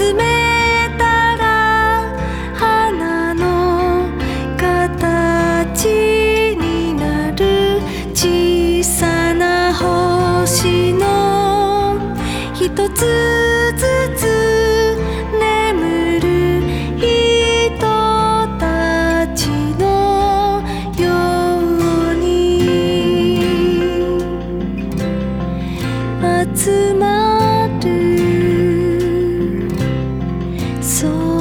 集めたら花の形になる小さな星の一つ走。